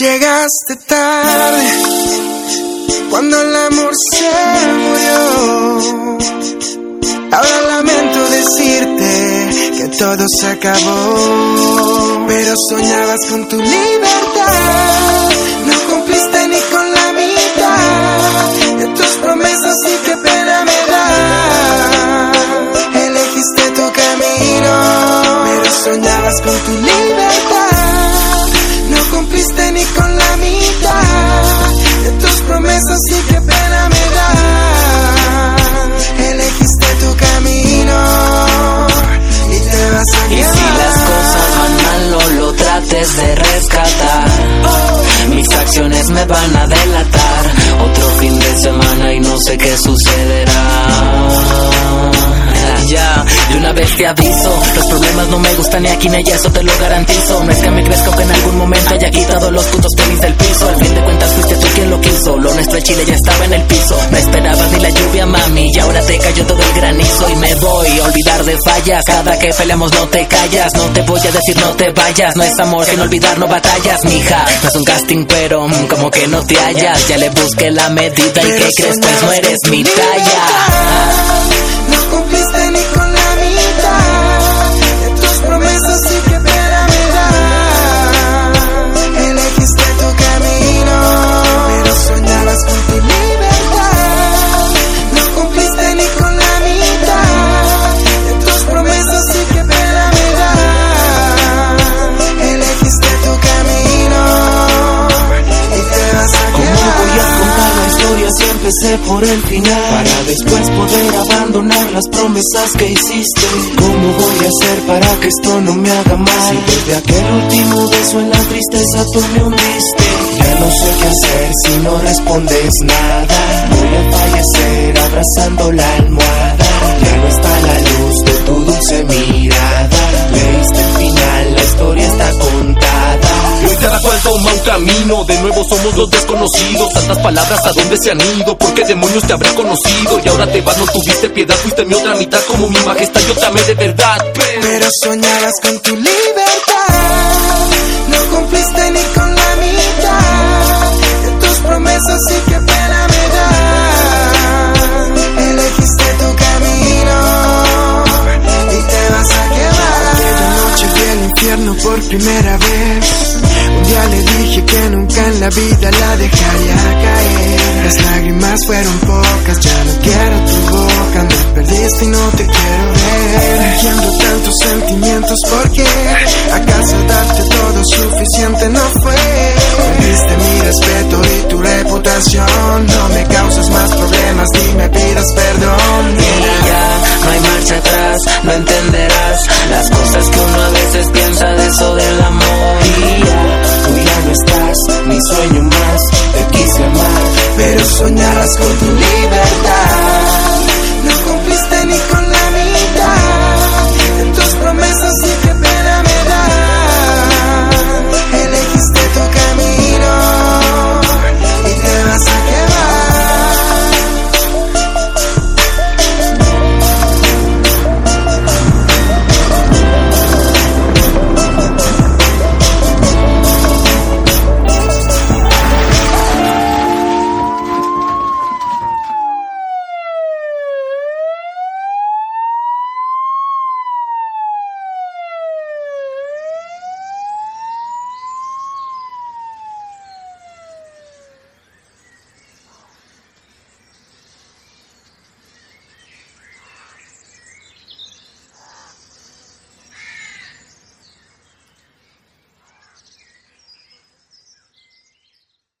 Llegaste tarde cuando el amor se murió. Ahora lamento decirte que todo se acabó, pero soñabas con tu libertad. No cumpliste ni con la mitad de tus promesas y qué pena me da. Elegiste tu camino, pero soñabas con tu libertad. Sé qué sucederá. Te aviso. Los problemas no me gustan ni aquí ni allá, eso te lo garantizo. No es que me crezca que en algún momento haya quitado los putos tenis del piso. Al fin de cuentas fuiste tú quien lo quiso. Lo nuestro en Chile ya estaba en el piso. No esperabas ni la lluvia, mami. Y ahora te cayó todo el granizo y me voy a olvidar de fallas. Cada que peleamos no te callas. No te voy a decir no te vayas. No es amor sin olvidar, no batallas, mija. No es un casting, pero mm, como que no te hallas. Ya le busqué la medida y que crees pues no eres mi talla. Empecé por el final? Para después poder abandonar las promesas que hiciste. ¿Cómo voy a hacer para que esto no me haga mal? Si desde aquel último beso en la tristeza tú me hundiste. Ya no sé qué hacer si no respondes nada. Voy a fallecer abrazando la almohada. Ya no está somos los desconocidos. Tantas palabras a dónde se han ido, porque demonios te habrá conocido. Y ahora te vas, no tuviste piedad, fuiste mi otra mitad como mi majestad. Yo te amé de verdad, pero. Pero soñabas con tu libertad. No cumpliste ni con la mitad de tus promesas y qué pena me da. Elegiste tu camino y te vas a quedar. Aquella noche vi el infierno por primera vez. Un día le dije vida la dejaría caer. Las lágrimas fueron pocas, ya no quiero tu boca. Me perdiste y no te quiero ver. Entiendo tantos sentimientos porque acaso darte todo suficiente no fue. Perdiste mi respeto y tu reputación. No me causas más problemas ni me pidas perdón. Y ya no hay marcha atrás, no entenderás las cosas que uno a veces piensa de eso del amor. Sueño más, te quise amar. Pero soñabas con tu libertad.